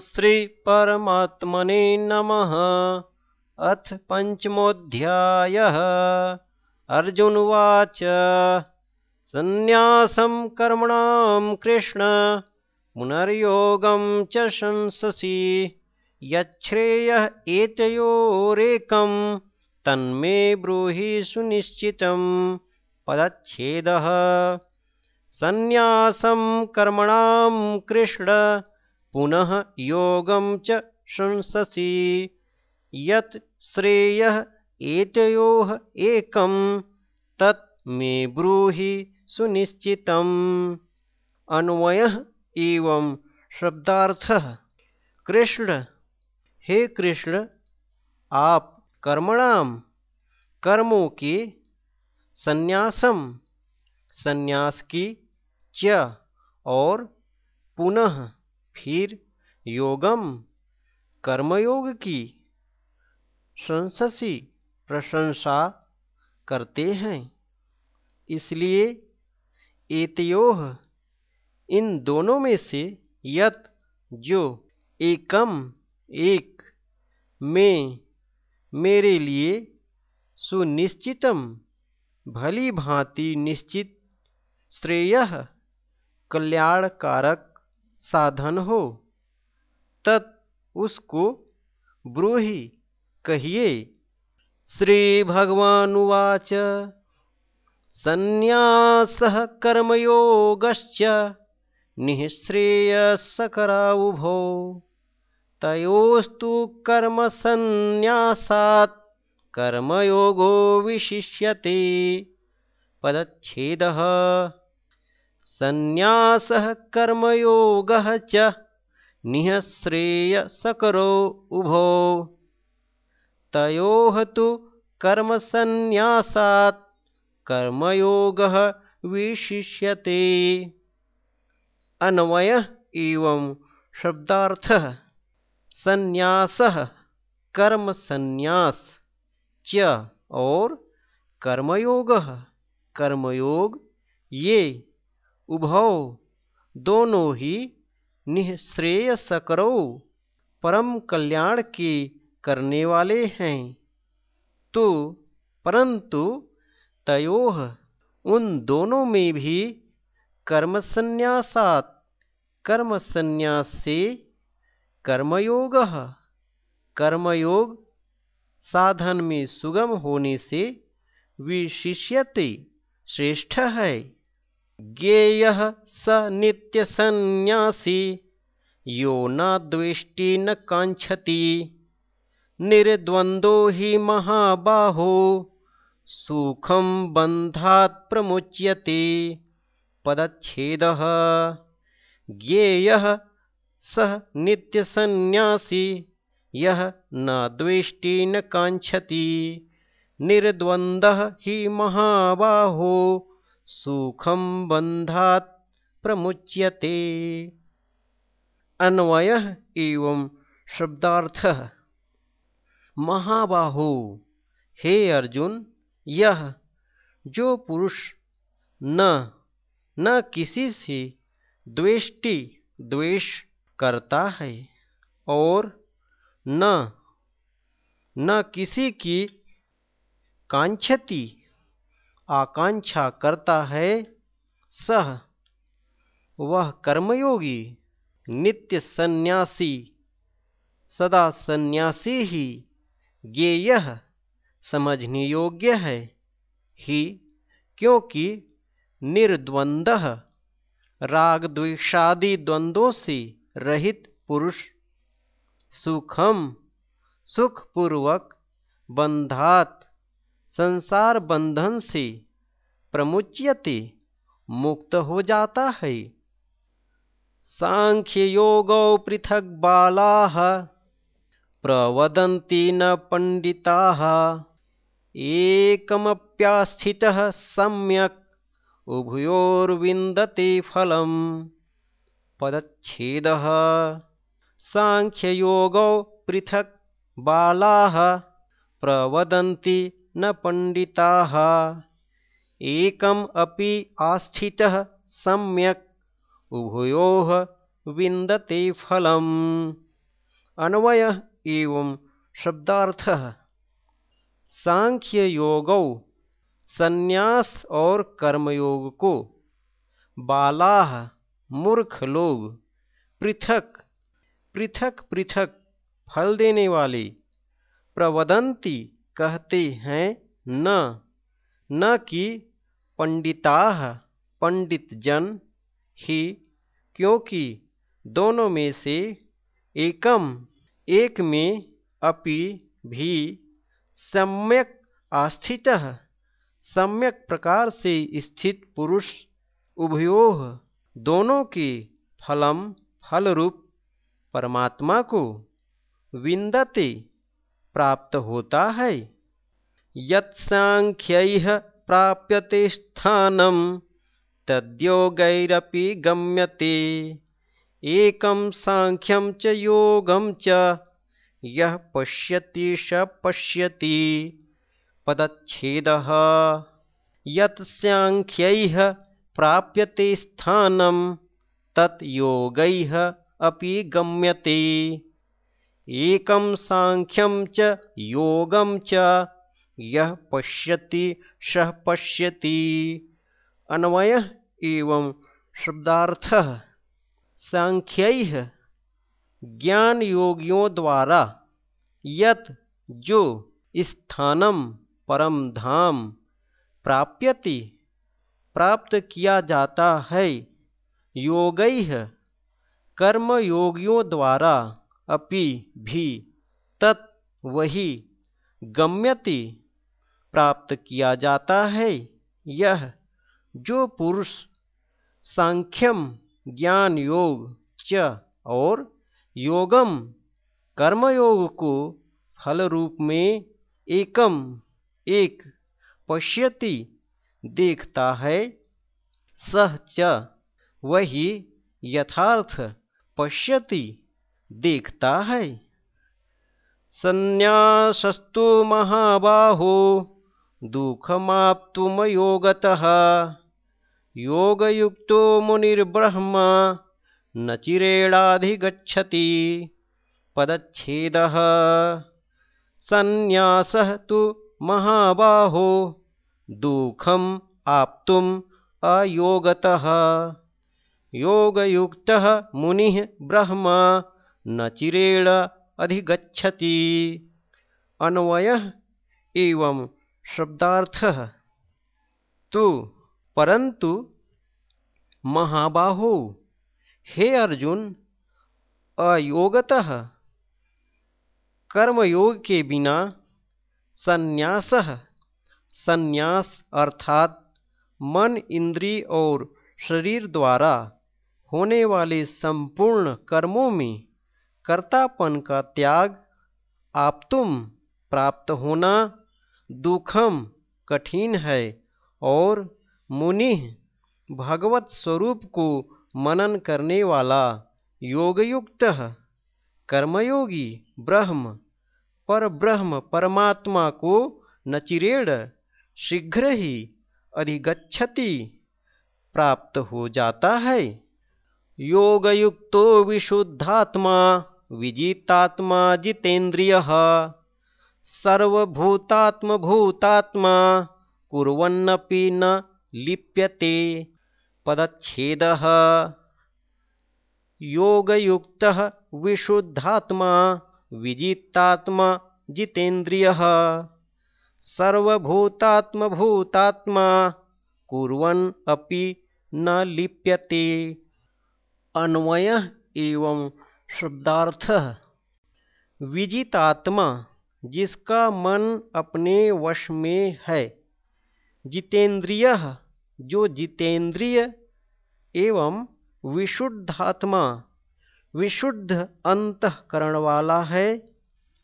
श्रीपरमात्मने नमः। अथ पञ्चमोऽध्यायः। अर्जुनवाच सन्न्यासं कर्मणां कृष्ण पुनर्योगं च शंससि। यच्छ्रेयः एतयोरेकं तन्मे ब्रूहि सुनिश्चितं पदच्छेदः सन्न्यासं कर्मणां कृष्ण, पुनः योगं च शंससि। यत् श्रेयः एतयोः एकं, तत् मे ब्रूहि सुनिश्चितम्। अन्वयः एवं शब्दार्थः। कृष्ण, हे कृष्ण, आप कर्मणाम कर्मों के संन्यासम संन्यास की च और पुनः फिर योगम। कर्मयोग की संससी प्रशंसा करते हैं। इसलिए एतयोह इन दोनों में से यत, जो एकम, एक में मेरे लिए सुनिश्चितम, भली भांति निश्चित, श्रेय कल्याणकारक साधन हो, तत् उसको ब्रूहि कहिए। श्रीभगवानुवाच। सन्न्यासः कर्मयोगश्च निःश्रेयसकरावुभो। तयोस्तु कर्मसन्न्यासात् कर्मयोगो विशिष्यते। पदच्छेदः सन्न्यासः कर्मयोगः च निःश्रेयसकरो उभो। तयोः तु कर्मसन्न्यासात् कर्मयोगः विशिष्यते। अन्वय एवं शब्दार्थः। संन्यासः कर्म संन्यास च और कर्मयोग। कर्मयोग ये उभौ। दोनों ही निःश्रेयसकरो परम कल्याण के करने वाले हैं। तो परंतु तयोह उन दोनों में भी कर्म कर्मसन्यास से कर्मयोग कर्मयोग साधन में सुगम होने से विशिष्यते श्रेष्ठ है। ज्ञेय स नित्य संन्यासी यो न द्वेष्टि न कांक्षति। निर्द्वंदो ही महाबाहो सुखम बंधात् प्रमुच्यते। पदछेद ज्ञेय सह नित्यसन्यासी यह न द्वेष्टि न कांक्षति। निर्द्वन्द्वः हि महाबाहो सुखम बंधात् प्रमुच्यते। अन्वय एवं शब्दार्थ। महाबाहो, हे अर्जुन यह जो पुरुष न न किसी से द्वेष्टि द्वेष करता है और न न किसी की कांक्षति आकांक्षा करता है, सह वह कर्मयोगी, नित्य सन्यासी, सदा सन्यासी ही, ज्ञेय समझने योग्य है। ही, क्योंकि निर्द्वंद राग द्वेषादि द्वंद्वों से रहित पुरुष, सुखम, सुखपूर्वक बंधात संसार बंधन से प्रमुच्यते मुक्त हो जाता है। सांख्य योग पृथक बाला प्रवदन्ति न पंडिता एकमप्यास्थितः सम्यक् उभयोर्विन्दते फलम्। पदच्छेदः। साङ्ख्ययोगौ पृथक् बालाः प्रवदन्ति न पण्डिताः। एकम् अपि आस्थितः सम्यक्। उभयोः विन्दते फलम्। अन्वय एवं शब्दार्थः। सांख्य योगौ संन्यास और कर्मयोग को बालाह मूर्ख लोग पृथक पृथक पृथक फल देने वाले प्रवदंती कहते हैं न। न कि पंडिता पंडित जन ही, क्योंकि दोनों में से एकम, एक में अपि भी सम्यक आस्थित, सम्यक प्रकार से स्थित पुरुष उभयो दोनों के फलम फल रूप परमात्मा को विंदते प्राप्त होता है। यत्सांख्य प्राप्यते स्थानम, तद्योगैरपि गम्यते। एकं साङ्ख्यं च योगं च, यः पश्यति स पश्यति। पदच्छेदः। यत् साङ्ख्यैः प्राप्यते स्थानं तत् अपि गम्यते। एकं साङ्ख्यं च योगं च। यः पश्यति, सः पश्यति। अन्वयः एवं शब्दार्थ सांख्य ज्ञान योगियों द्वारा यत जो स्थानम परम धाम प्राप्यति, प्राप्त किया जाता है, योग कर्म योगियों द्वारा अपि भी तत् वही गम्यति प्राप्त किया जाता है। यह जो पुरुष सांख्यम ज्ञान योग च और योगम कर्मयोग को फल रूप में एकम एक पश्यति देखता है, सह च वही यथार्थ पश्यति देखता है। संन्यासस्तु महाबाहो दुःखमाप्तुमयोगतः योगयुक्तो मुनिर्ब्रह्म, न चिरेणाधिगच्छति। पदच्छेदः। सन्न्यासः तु महाबाहो, दुःखम् आप्तुम् अयोगतः। योगयुक्तः मुनिः ब्रह्म न चिरेण अधिगच्छति। अन्वयः एवं शब्दार्थः। तो परंतु महाबाहो, हे अर्जुन, अयोगतः, कर्मयोग के बिना संन्यास संन्यास अर्थात मन, इंद्रिय और शरीर द्वारा होने वाले संपूर्ण कर्मों में कर्तापन का त्याग आप तुम प्राप्त होना दुखम कठिन है और मुनि भगवत स्वरूप को मनन करने वाला योगयुक्त कर्मयोगी ब्रह्म, पर ब्रह्म परमात्मा को नचिरेण शीघ्र ही अधिगछति प्राप्त हो जाता है। योगयुक्तो विशुद्धात्मा विजितात्मा जितेन्द्रिय। सर्वभूतात्मभूतात्मा कुर्वन्नपि न लिप्यते। पदच्छेदः। योगयुक्तः विशुद्धात्मा विजितात्मा जितेन्द्रियः। सर्वभूतात्मभूतात्मा कुर्वन् अपि न लिप्यते। अन्वय एवं शब्दार्थः विजितात्मा, जिसका मन अपने वश में है, जितेंद्रिय, जो जितेंद्रिय एवं विशुद्धात्मा, विशुद्ध अंतकरण वाला है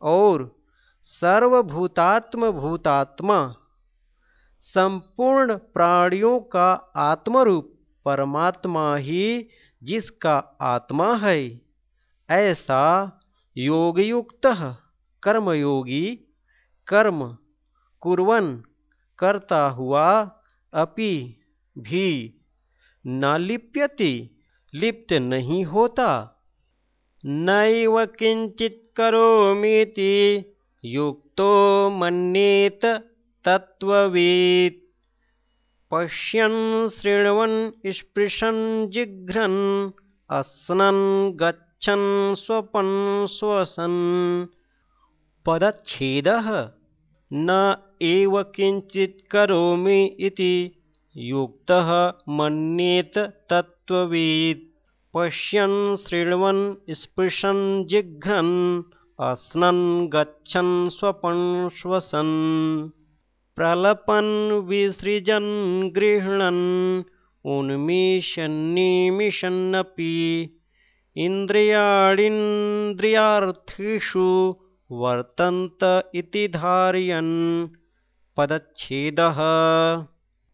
और सर्वभूतात्म भूतात्मा संपूर्ण प्राणियों का आत्मरूप परमात्मा ही जिसका आत्मा है। ऐसा योगयुक्त कर्मयोगी कर्म कुर्वन करता हुआ अपि भी न लिप्यति, लिप्त नहीं होता। नैव किंचित करोमीति, युक्तो मन्येत तत्ववेत् पश्यन्, शृण्वन्, स्पृशन्, जिघ्रन्, अस्नन् गच्छन् स्वपन् श्वसन् पदच्छेदः न एव किञ्चित् करोमि इति युक्तः मन्येत तत्त्ववित् पश्यन् शृण्वन् स्पृशन् जिघ्रन् अस्नन् गच्छन् स्वपन् श्वसन् प्रलपन् विसृजन् गृह्णन् उन्मिषन्निमिषन्नपि इन्द्रियाणीन्द्रियार्थेषु वर्तन्त इति धारयन् पदच्छेदः।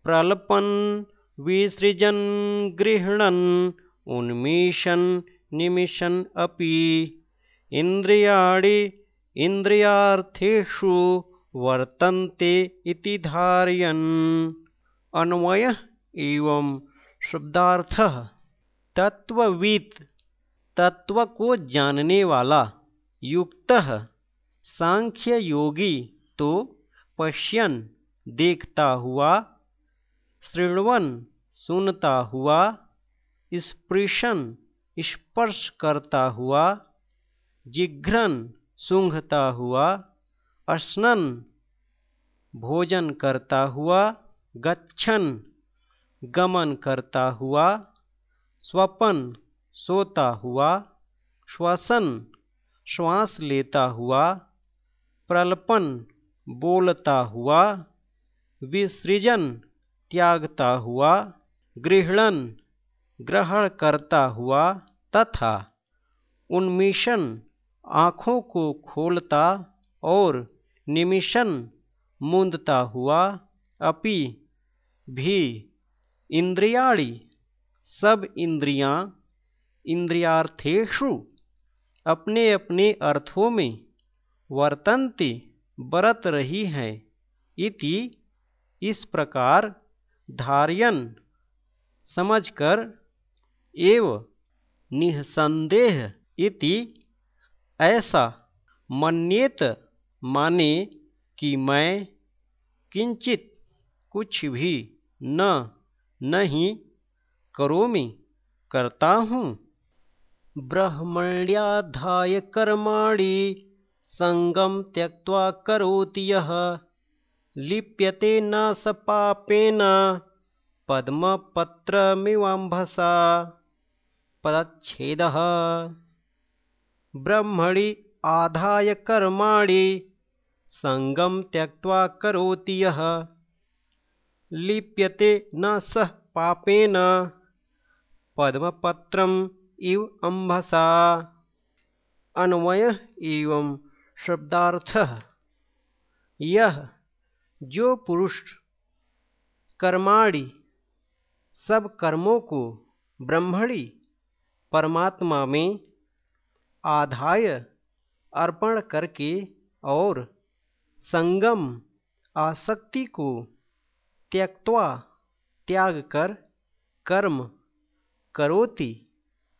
प्रलपन् विसृजन् गृह्णन् उन्मिषन् निमिषन् अपि। इन्द्रियाणि इन्द्रियार्थेषु वर्तन्ते इति धारयन्। अन्वय एवं शब्दार्थ। तत्वविद तत्व को जानने वाला युक्त सांख्य योगी तो पश्यन, देखता हुआ, श्रृणवन, सुनता हुआ, स्पृशन, स्पर्श करता हुआ, जिघ्रन, सूंघता हुआ स्नन भोजन करता हुआ, गच्छन, गमन करता हुआ, स्वपन सोता हुआ, श्वसन, श्वास लेता हुआ, प्रलपन बोलता हुआ, विसृजन त्यागता हुआ गृहणन ग्रहण करता हुआ तथा उन्मिशन आँखों को खोलता और निमिशन मुंदता हुआ, अपि भी इंद्रियाड़ी सब इंद्रियाँ इंद्रियार्थेषु अपने अपने अर्थों में वर्तन्ति, बरत रही हैं इति इस प्रकार धार्यन समझकर एव निसंदेह इति ऐसा मन्येत माने कि मैं किंचित कुछ भी न, नहीं करोमि, करता हूँ। ब्रह्मण्याधाय कर्माणि संगम त्यक्त्वा करोति यः। लिप्यते न स पापेन पद्मपत्रमिवाम्भसा। पदच्छेदः। ब्रह्मणि आधाय कर्माणि संगम त्यक्त्वा करोति यः। लिप्यते न सः पापेन पद्मपत्रम इव अम्भसा। अन्वय एवं शब्दार्थ। यह जो पुरुष कर्माणि, सब कर्मों को ब्रह्मणी परमात्मा में आधाय अर्पण करके और संगम आसक्ति को त्यक्वा त्याग कर कर्म करोति।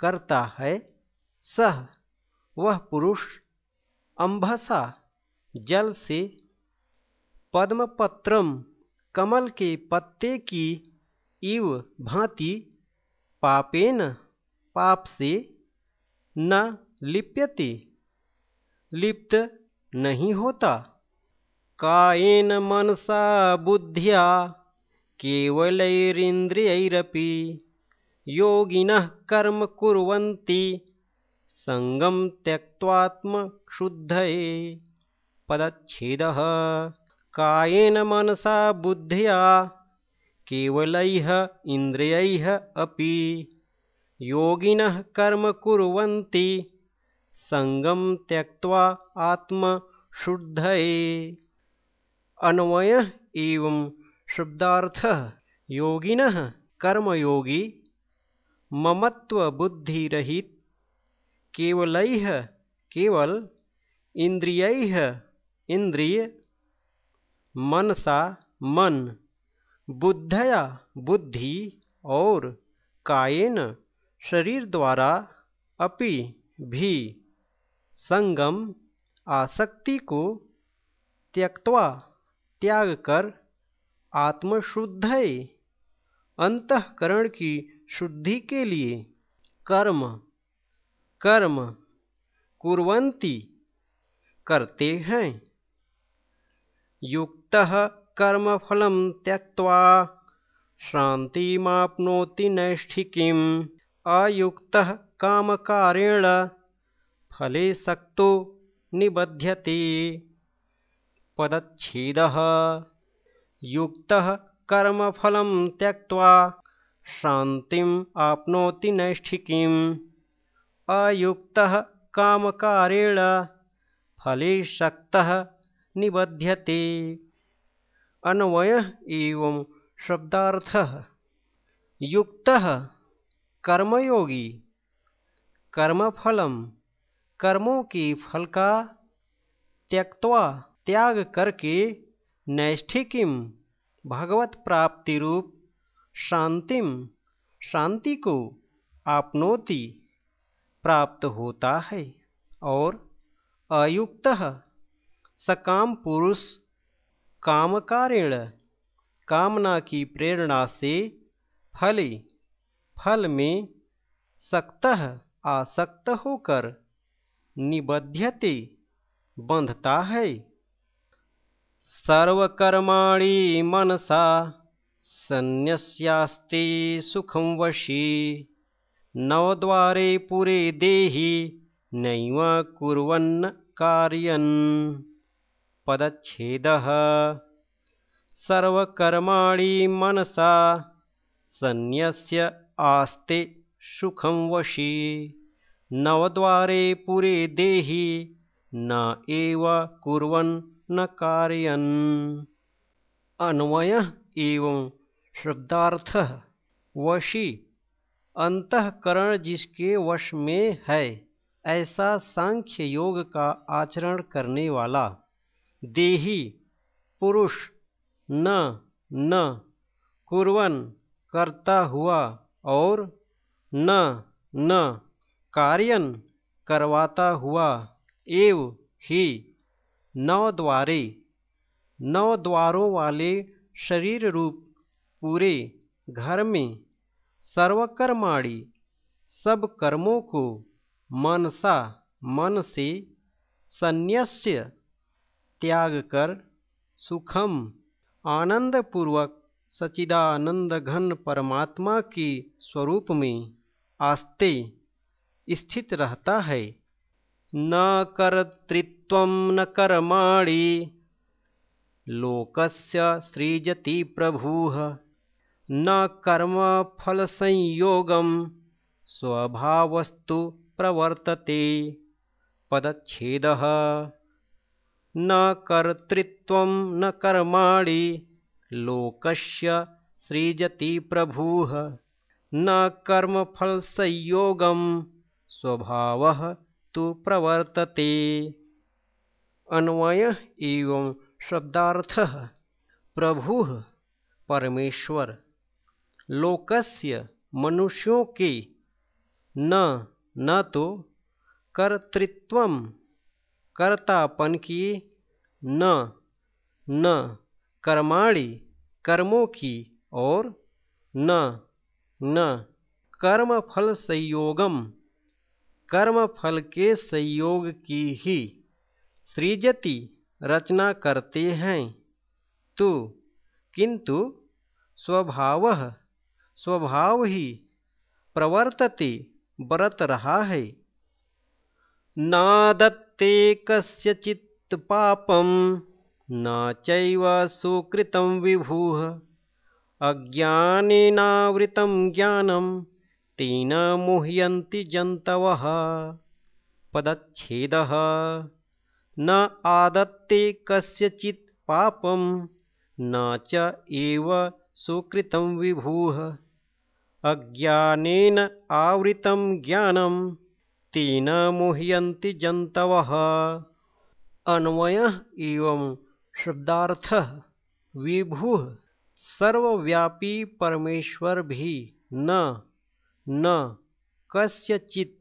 करता है, सह, वह पुरुष अंभसा, जल से पद्मपत्रम, कमल के पत्ते की इव भांति पापेन, पाप से न लिप्यते। लिप्त नहीं होता। कायेन मनसा बुद्धिया, केवलैरिन्द्रियैरपि। योगिनः कर्म कुर्वन्ति। सङ्गं त्यक्त्वात्मशुद्धये पदच्छेदः। कायेन मनसा बुद्धिया। केवलैः इन्द्रियैः अपि। योगिनः कर्म कुर्वन्ति। सङ्गं त्यक्त्वा आत्मशुद्धये अन्वय एवं शब्दार्थ। योगिनः कर्मयोगी ममत्व बुद्धि रहित केवलैः केवल इंद्रियैः इंद्रिय, मनसा मन, बुद्धया बुद्धि और कायेन शरीर द्वारा अपि भी संगम आसक्ति को त्यक्वा त्याग कर आत्मशुद्ध अंतकरण की शुद्धि के लिए कर्म कर्म कुर्वन्ति करते हैं। युक्त कर्मफलं त्यक्त्वा शान्तिमाप्नोति नैष्ठिकीम्। अयुक्तः कामकारेण फले सक्तो निबध्यते। पदछेद युक्त कर्मफल त्यक्त्वा शान्तिम् आप्नोति नैष्ठिकीम्। अयुक्तः कामकारेण फले शक्तः निबध्यते। अन्वय एवं शब्दार्थ। युक्त कर्मयोगी, कर्मफलम, कर्मों के फल का त्यक्वा त्याग करके नैष्ठिकिम भगवत प्राप्ति रूप शांतिम शांति को आपनोति प्राप्त होता है और अयुक्त सकाम पुरुष कामकारेण कामना की प्रेरणा से फले, फल में सक्त आसक्त होकर निबध्यते बंधता है। सर्वकर्माणी मनसा संन्यस्यास्ते सुखम वशी। नवद्वारे पुरे देहि नैव कुर्वन्न कार्यन्। पदच्छेदः। सर्वकर्माणि मनसा संन्यस्य आस्ते सुखं वशी। नवद्वारे पुरे देहि न एव कुर्वन् न कार्यन्। अन्वय एवं शब्दार्थ वशी, अंतकरण जिसके वश में है, ऐसा सांख्य योग का आचरण करने वाला। देही, पुरुष, न न, कुर्वन, करता हुआ और न न, कार्यन, करवाता हुआ, एव ही, नौ द्वारे। नव द्वारों वाले शरीर रूप पूरे घर में सर्वकर्माणी सब कर्मों को मनसा मन से संन्यस्य त्याग कर सुखम, आनंदपूर्वक सचिदानंद घन परमात्मा के स्वरूप में आस्ते स्थित रहता है। न कर्तृत्व न कर्माणि लोकस्य सृजति प्रभु। न कर्मफलसंयोगं स्वभावस्तु प्रवर्तते। पदच्छेदः। न कर्तृत्वं न कर्माणि लोकस्य सृजति प्रभुः। न कर्मफलसंयोगं स्वभाव तो प्रवर्तते। अन्वय एवं शब्दार्थ। प्रभु परमेश्वर लोकस्य मनुष्यों के न न तो कर्तृत्व, कर्तापन की न न कर्माणि कर्मों की और न न कर्मफल संयोगम कर्म फल के संयोग की ही सृजति रचना करते हैं। तो किंतु, स्वभाव स्वभाव ही प्रवर्तते, बरत रहा है। नादत्ते कस्यचित् पापम न चैव सुकृतं विभुः। अज्ञानेनावृतं ज्ञानम् तेन मुह्यन्ति जन्तवः। पदच्छेदः। न आदत्ते कस्यचित् पापं, न च एव सुकृतं विभुः। अज्ञानेन आवृतं ज्ञानं, तेन मुह्यन्ति जन्तवः। अन्वयः एवं शब्दार्थः। विभुः सर्वव्यापी परमेश्वर भी न न, कस्यचित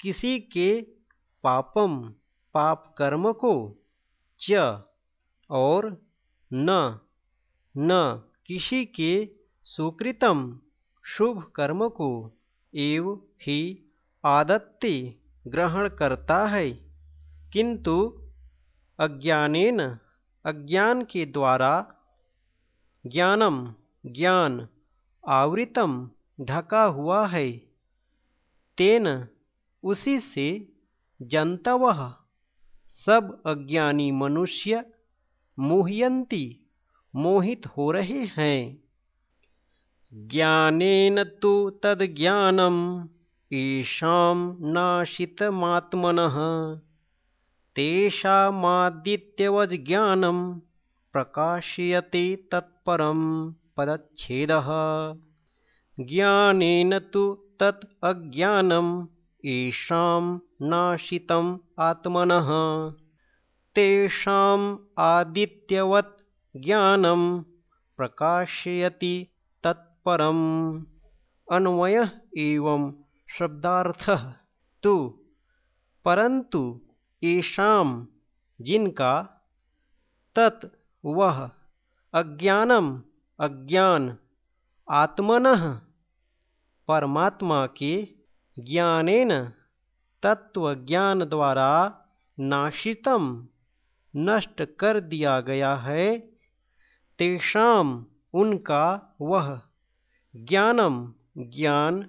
किसी के पापम पाप कर्म को च, और न न किसी के सुकृतम। शुभ कर्म को एव ही आदत्ति ग्रहण करता है। किंतु अज्ञानेन अज्ञान के द्वारा ज्ञानम ज्ञान आवृतम ढका हुआ है। तेन उसी से जंतव सब अज्ञानी मनुष्य मुह्यंती मोहित हो रहे हैं। ज्ञानेन तो तद्ज्ञानम ईशां नाशितमात्मनः। तेषामादित्यवज्ञानं प्रकाशयते तत्परं पदच्छेदः। ज्ञानेन तु तत् अज्ञानम् येषां नाशितम् आत्मनः। तेषाम् आदित्यवत् ज्ञानं प्रकाशयति तत्परम् अन्वय एवं शब्दार्थ तो। परंतु ईशाम जिनका तत् वह अज्ञानम अज्ञान आत्मन परमात्मा के ज्ञानेन तत्व ज्ञान द्वारा नाशितम, नष्ट कर दिया गया है तेषाम उनका वह ज्ञानम, ज्ञान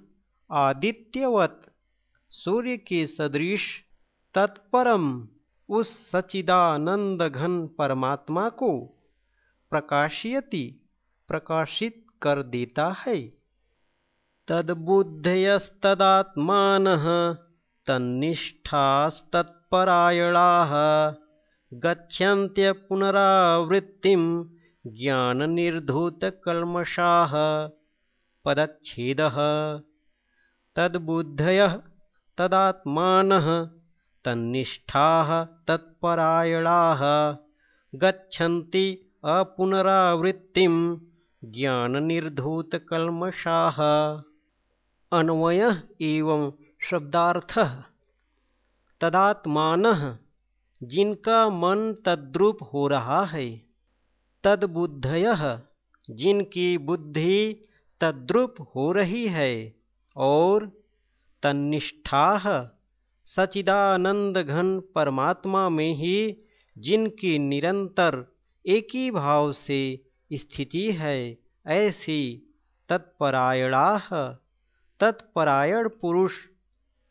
आदित्यवत। सूर्य के सदृश तत्परम उस सचिदानंद घन परमात्मा को प्रकाशयति, प्रकाशित कर देता है। तद्बुद्धयस्तदात्मान, तन्निष्ठास्तत्परायणाः, गच्छन्त्य पुनरावृत्तिं ज्ञाननिर्धूतकल्मषाः। पदच्छेदः। तद्बुद्धयः, तदात्मानः, तन्निष्ठाः, तत्परायणाः, गच्छन्ति अपुनरावृत्तिं ज्ञाननिर्धूतकल्मषाः। अन्वयः एवं शब्दार्थः। तदात्मानः, जिनका मन तद्रूप हो रहा है। तद्बुद्धयः, जिनकी बुद्धि तद्रूप हो रही है और तन्निष्ठा सचिदानंद घन परमात्मा में ही जिनकी निरंतर एक ही भाव से स्थिति है, ऐसी तत्परायणा। तत्परायण पुरुष,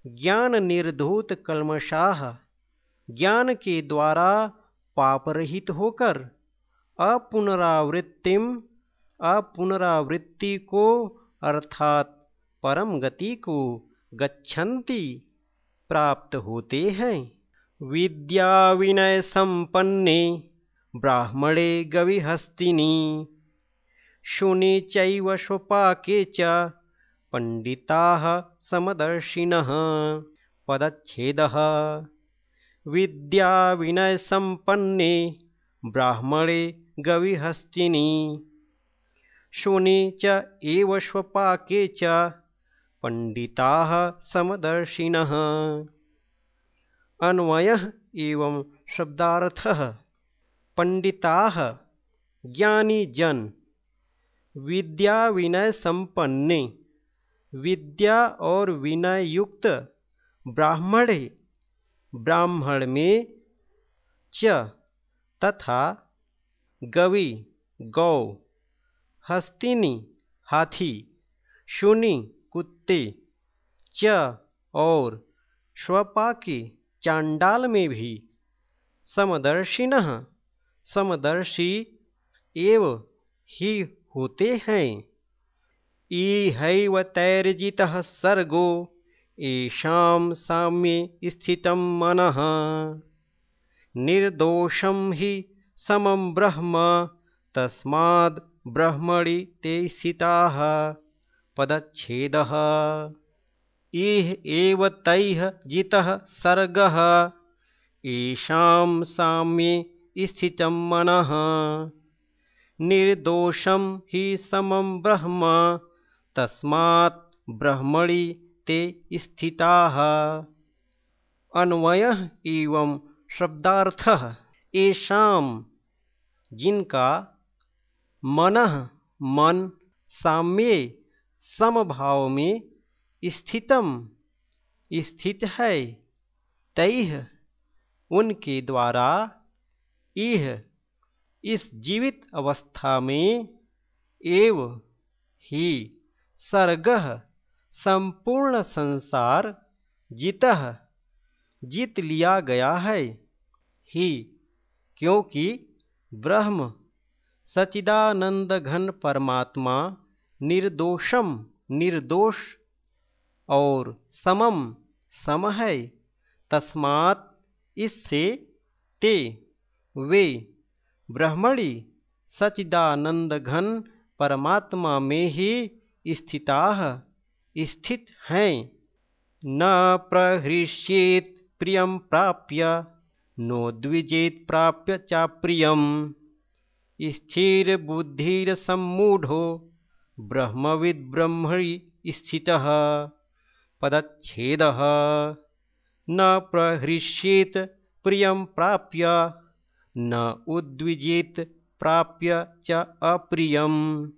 ज्ञान निर्धूत कलमशाह ज्ञान के द्वारा पापरहित होकर अपुनरावृत्तिम अपुनरावृत्ति को, अर्थात परम गति को गच्छन्ति, प्राप्त होते हैं। विद्या विनय संपन्ने ब्राह्मणे गविहस्तिनी, शुनि चैव स्वपाके च, पण्डिताः समदर्शिनः, पदच्छेदः। विद्या विनय संपन्ने ब्राह्मणे गविहस्तिनी। शुनि च एव स्वपाके च पंडिताः समदर्शिनः। अन्वयः एवं शब्दार्थः। पंडिताः ज्ञानी जन। विद्या विनय संपन्ने विद्या और विनय युक्त ब्राह्मणे। ब्राह्मण में च तथा गवि, गौ। हस्तिनी, हाथी, शुनि, कुत्ते, च, और स्वपाकी चांडाल में भी। समदर्शिन समदर्शी एव ही होते हैं। तैर्जितः सर्गो येषां साम्ये स्थितं मनः। निर्दोषं हि समं ब्रह्म तस्माद् ब्रह्मणि ते स्थिताः पदच्छेदः। इह एव तैः जितः सर्गः। येषां साम्ये स्थितं मनः। निर्दोषं हि समं ब्रह्म। तस्मात् ब्रह्मणि ते स्थिताः। अन्वयः एवं शब्दार्थः। येषां जिनका मन मन साम्य समभाव में स्थितम। स्थित है तैह, उनके द्वारा यह इस जीवित अवस्था में एव ही सर्ग संपूर्ण संसार जीत जीत लिया गया है। ही, क्योंकि ब्रह्म सचिदानंद घन परमात्मा, निर्दोषम निर्दोष और समम सम है तस्मात् इससे ते, वे, ब्रह्मणि सचिदानंद घन परमात्मा में ही स्थिता, स्थित हैं। न प्रहृष्येत प्रियम प्राप्य, नो द्विजेत प्राप्य चा प्रियम। स्थिर बुद्धिरसम्मूढ़ो ब्रह्मविद ब्रह्मणि स्थितः, पदच्छेदः। न प्रहृष्येत प्रियं प्राप्य, न उद्विजेत प्राप्य च अप्रियं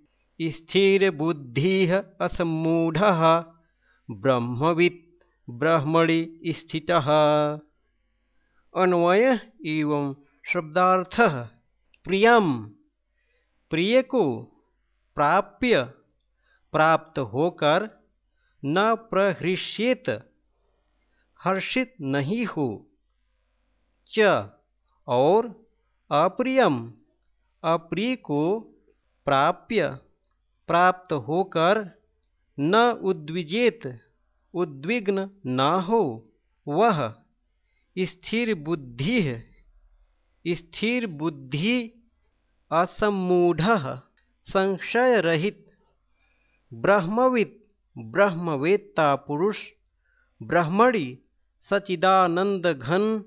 स्थिरबुद्धिः असम्मूढः ब्रह्मवित् ब्रह्मणि स्थितः। अन्वय एवं शब्दार्थः। प्रियम प्रिय को प्राप्य प्राप्त होकर न प्रहृष्येत, हर्षित नहीं हो। च, और अप्रियम अप्रिय को प्राप्य प्राप्त होकर न उद्विजेत, उद्विग्न न हो, वह स्थिर बुद्धि स्थिर बुद्धि असमूढ़ संशय रहित ब्रह्मविद ब्रह्मवेत्ता पुरुष, ब्रह्मणि सचिदानंद घन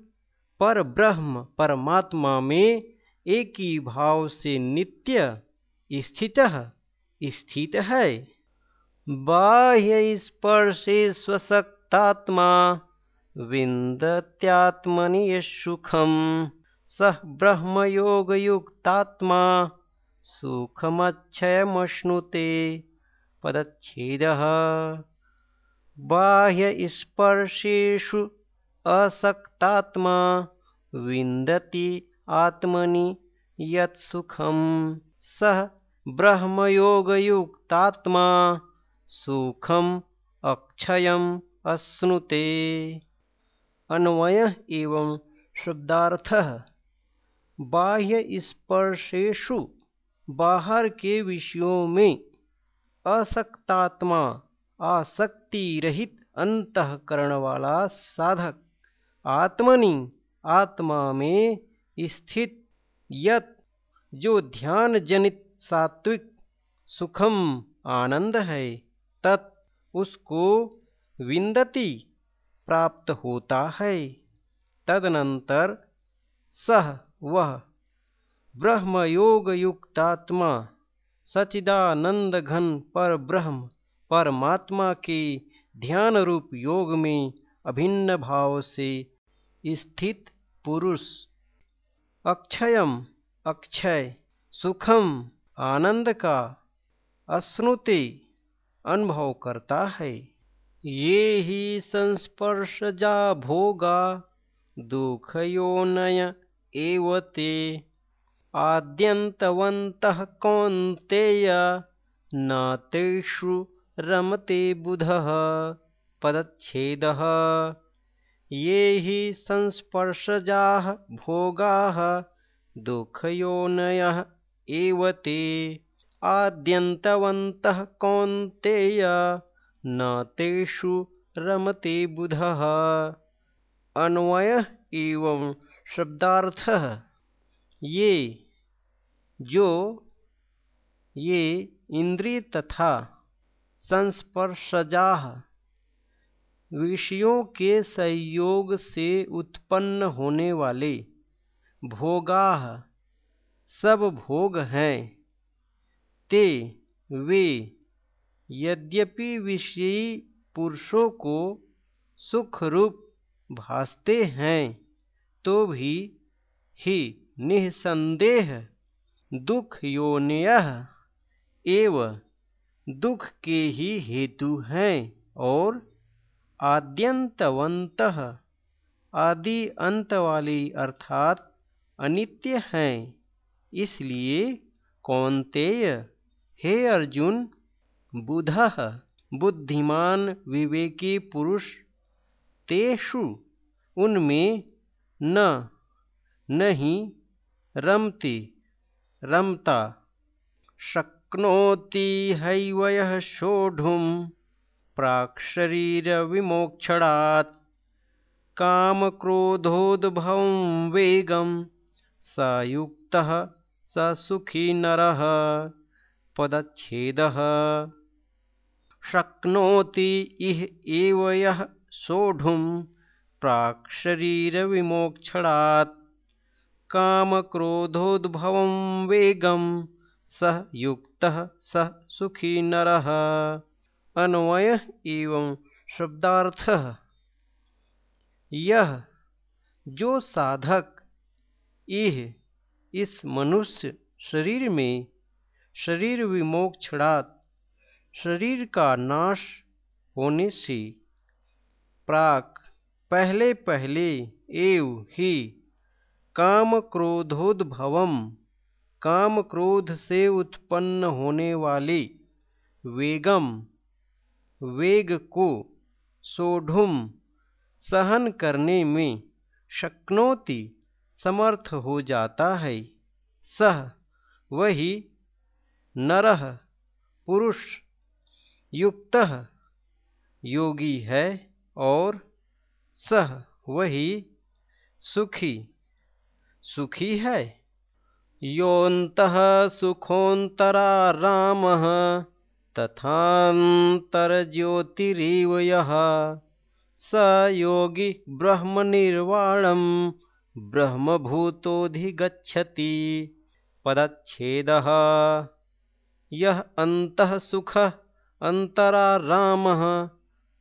पर ब्रह्म परमात्मा में, एक ही भाव से नित्य, स्थित स्थित है। बाह्य स्पर्शे स्वशक्तात्मा विन्दत्यात्मनि सुखम। सह ब्रह्मयोगयुक्तात्मा। सुखमक्षयमश्नुते पदच्छेदः। बाह्यस्पर्शेषु असक्तात्मा विन्दति आत्मनि यत्सुखं सः ब्रह्मयोगयुक्तात्मा सुखम अक्षयम अश्नुते। अन्वय एवं शब्दार्थ बाह्य स्पर्शेशु बाहर के विषयों में असक्तात्मा आसक्ति रहित अंतकरण वाला साधक, आत्मनि, आत्मा में स्थित, यत, जो ध्यान जनित सात्विक सुखम आनंद है, तत् उसको विंदती प्राप्त होता है। तदनंतर सह वह ब्रह्मयोग युक्तात्मा सचिदानंद घन पर ब्रह्म, परमात्मा के ध्यान रूप योग में अभिन्न भाव से स्थित पुरुष। अक्षयम, अक्षय, सुखम, आनंद का अश्नुति अनुभव करता है। ये ही संस्पर्शजा भोगा दुःखयोनय एव ते आद्यन्तवन्तः कौन्तेय रमते बुधः पदच्छेदः। ये हि संस्पर्शजाः भोगाः दुःखयोनयः एव ते आद्यन्तवन्तः रमते बुध। अन्वय एवं शब्दार्थ। ये, जो, ये इंद्रिय तथा संस्पर्शजा विषयों के संयोग से उत्पन्न होने वाले भोगा सब भोग हैं। ते, वे, यद्यपि विषयी पुरुषों को सुख रूप भासते हैं। तो भी ही निसंदेह दुख योनय एव दुख के ही हेतु हैं और आद्यंतवंत आदि अंत वाली अर्थात अनित्य हैं। इसलिए कौनतेय, हे अर्जुन, बुध बुद्धिमान विवेकी पुरुष, तेषु उनमें न नहीं रमति रमता। शक्नोति हैवयः सोढुं प्राक्शरीरविमोक्षणात्। कामक्रोधोद्भवं वेगं स युक्तः स सुखी नरः पदच्छेदः। शक्नोति इह एव यः सोढुं प्राक्शरीरविमोक्षणात् कामक्रोधोद्भवं वेगं सः युक्तः सः सुखी नरः। अन्वय एवं शब्दार्थ। यह जो साधक यह इस मनुष्य शरीर में शरीर विमोक्षणात् शरीर का नाश होने से प्राक पहले पहले एव ही। काम क्रोधोद्भवम, काम क्रोध से उत्पन्न होने वाले वेगम, वेग को सोढ़ुम, सहन करने में शक्नोति समर्थ हो जाता है। सह, वही नरह, पुरुष, युक्त योगी है और सह वही सुखी। सुखी है? योऽन्तः सुखोऽन्तरा रामः, तथान्तर्ज्योतिरिव यः। स योगी ब्रह्मनिर्वाणं ब्रह्मभूतोऽधिगच्छति। पदच्छेदः, यः अन्तः सुखः अन्तरारामः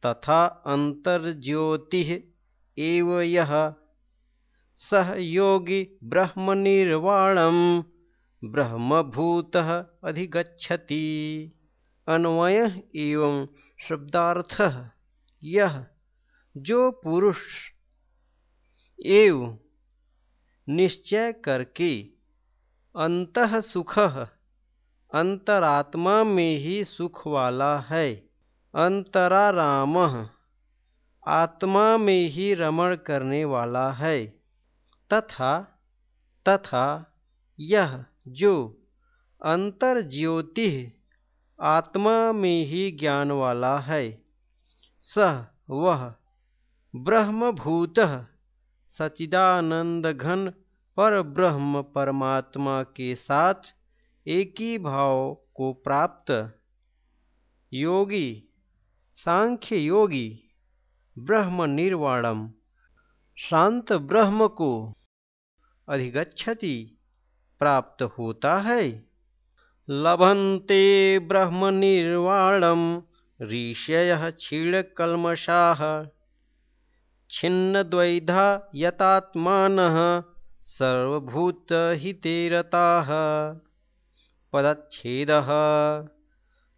तथा अन्तर्ज्योतिः एव यः। सह योगी ब्रह्मनिर्वाणं ब्रह्मभूतः अधिगच्छति। अन्वय एवं शब्दार्थ यह जो पुरुष एव निश्चय करके अंतः सुख, अंतरात्मा में ही सुख वाला है, अंतराराम। आत्मा में ही रमण करने वाला है। तथा तथा यह जो अंतर ज्योति आत्मा में ही ज्ञान वाला है, सह वह ब्रह्मभूत सचिदानंद घन पर ब्रह्म परमात्मा के साथ एक ही भाव को प्राप्त। योगी, सांख्य योगी ब्रह्म निर्वाणम। शांत ब्रह्म को अधिगछति प्राप्त होता है। लभन्ते ब्रह्म निर्वाणम, ऋषय क्षीणकल्मषाः छिन्नद्वैधा यतात्मानः सर्वभूतहिते रताः पदच्छेदः।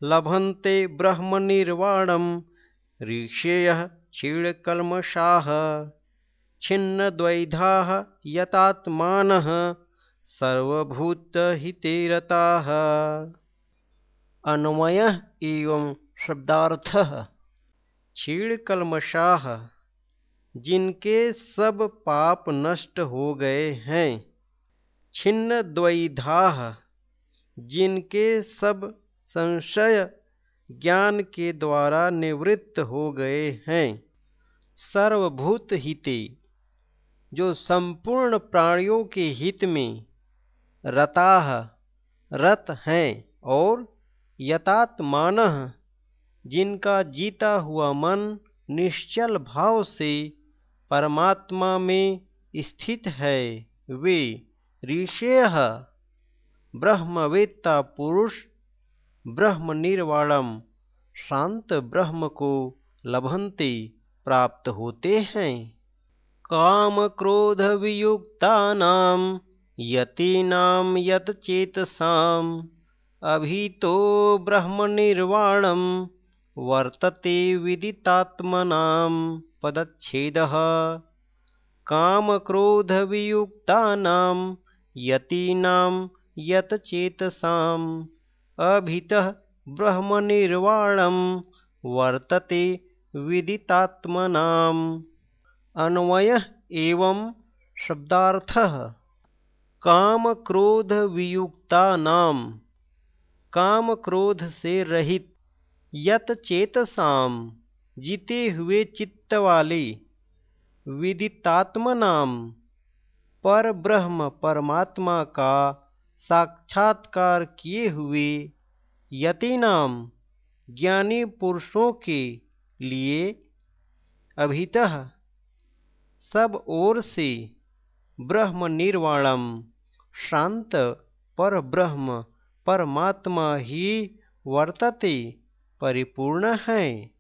लभन्ते ब्रह्मनिर्वाणं ऋषयः क्षीणकल्मषाः छिन्नद्वैधाः यतात्मानः सर्वभूतहिते रताः अन्वय एवं शब्दार्थ। क्षीणकल्मषाः जिनके सब पाप नष्ट हो गए हैं। छिन्न द्वैधाह जिनके सब संशय ज्ञान के द्वारा निवृत्त हो गए हैं। सर्वभूत हिते जो संपूर्ण प्राणियों के हित में रताह रत हैं और यतात्मान जिनका जीता हुआ मन निश्चल भाव से परमात्मा में स्थित है, वे ऋषेय ब्रह्मवेत्ता पुरुष ब्रह्म निर्वाणम शांत ब्रह्म को लभंते प्राप्त होते हैं। काम क्रोध वियुक्तानाम यतीनाम यत चेतसाम अभितो ब्रह्म निर्वाणम वर्तते विदितात्मनां पदच्छेदः। कामक्रोधवियुक्तानां यतीनां यतचेतसाम् अभितः ब्रह्मनिर्वाणं वर्तते विदितात्मनाम्। अन्वयः एवं शब्दार्थः। कामक्रोधवियुक्तानां काम क्रोध से रहित यत चेतसाम जीते हुए चित्त वाले विदितात्मनाम। पर ब्रह्म परमात्मा का साक्षात्कार किए हुए यतिनाम। ज्ञानी पुरुषों के लिए अभितः। सब ओर से ब्रह्म निर्वाणम शांत पर ब्रह्म परमात्मा ही वर्तते, परिपूर्ण है।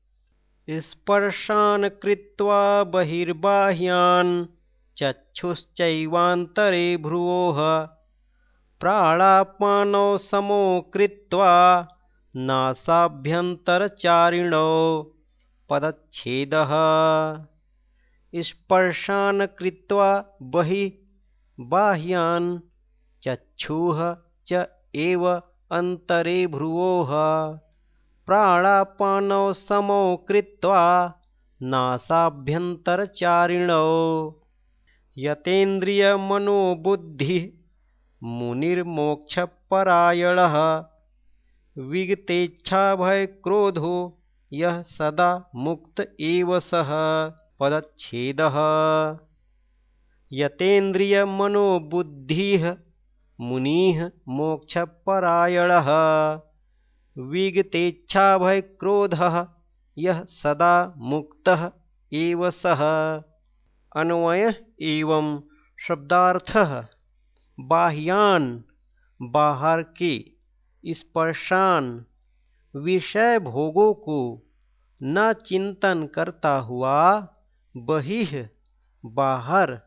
स्पर्शान कृत्वा बहिर्बाह्यान्, चक्षुश्चैवान्तरे भ्रुवोः प्राणापानौ समो कृत्वा नासाभ्यन्तरचारिणौ। पदच्छेदः। स्पर्शान् कृत्वा बहिः बाह्यान् चक्षुः च एव अन्तरे भ्रुवोः प्राणापानौ समौ कृत्वा नासाभ्यन्तरचारिणौ। यतेन्द्रियमनोबुद्धिः मुनिर्मोक्षपरायणः। विगतेच्छाभयक्रोधो यः सदा मुक्त एव सः पदच्छेदः। यतेन्द्रियमनोबुद्धिः मुनिः मोक्षपरायणः। विगतेच्छाभयक्रोधः यः सदा मुक्तः एव सः। अन्वयः एवं शब्दार्थः। बाह्यान बाहर के स्पर्शान विषय भोगों को न चिंतन करता हुआ बहिः बाहर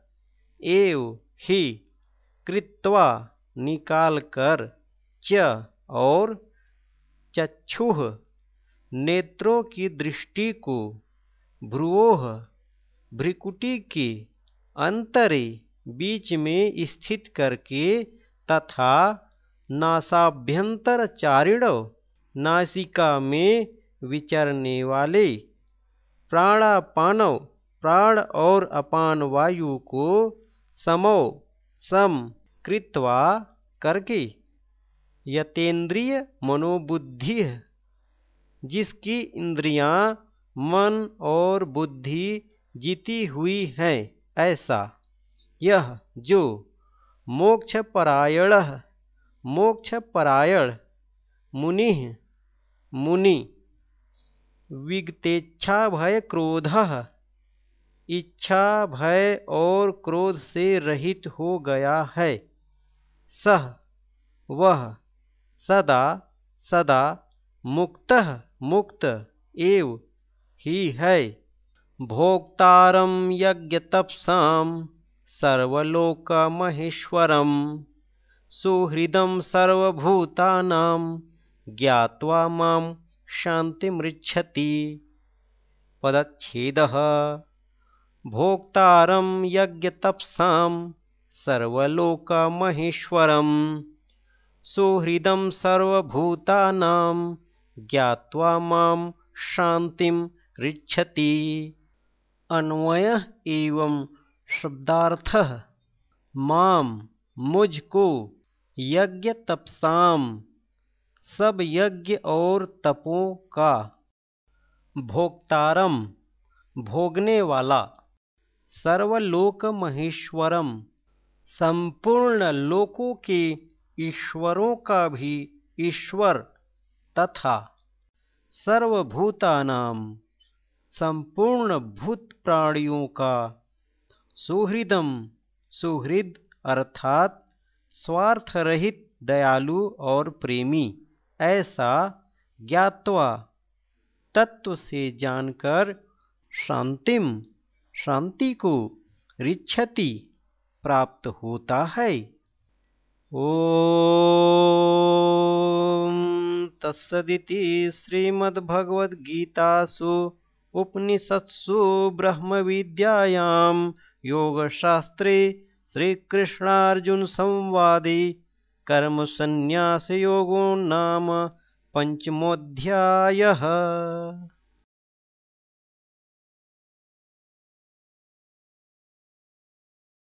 एव ही कृत्वा निकाल कर च और चक्षुः नेत्रों की दृष्टि को भ्रुवोह भ्रिकुटी के अंतरे बीच में स्थित करके तथा नासाभ्यंतर चारिणो नासिका में विचरने वाले प्राणापानव, प्राण और अपान वायु को समो, सम कृत्वा करके यतेन्द्रिय मनोबुद्धि जिसकी इंद्रियाँ मन और बुद्धि जीती हुई है, ऐसा। यह जो मोक्षपरायण मोक्षपरायण मोक्ष परायण मुनि मुनि। विगतेच्छा भय क्रोध। इच्छा भय और क्रोध से रहित हो गया है। सह वह सदा। सदा। मुक्त। मुक्त। एव। ही है। भोक्तारं यज्ञतपसां सर्वलोकमहेश्वरं। सुहृदं सर्वभूतानां ज्ञात्वा मां शान्तिमृच्छति। पदच्छेदः। भोक्तारं यज्ञतपसां सर्वलोकमहेश्वरम्। सुहृदं सर्वभूतानां ज्ञात्वा मां शान्तिं ऋच्छति अन्वयः एवं शब्दार्थः। माम मुझको यज्ञ तपसाम सब यज्ञ और तपों का भोक्तारम, भोगने वाला सर्वलोक महेश्वरम संपूर्ण लोकों के ईश्वरों का भी ईश्वर तथा सर्वभूतानाम, संपूर्ण भूत प्राणियों का सुहृदम, सुहृद अर्थात स्वार्थ रहित दयालु और प्रेमी। ऐसा ज्ञातवा तत्व से जानकर शांतिम शांति को रिच्छति प्राप्त होता है। ओ तत्सदिति श्रीमद्भगवद्गीतासु उपनिषत्सु ब्रह्मविद्यायां योगशास्त्रे श्रीकृष्णार्जुनसंवादे कर्मसन्न्यासयोगो नाम पञ्चमोऽध्यायः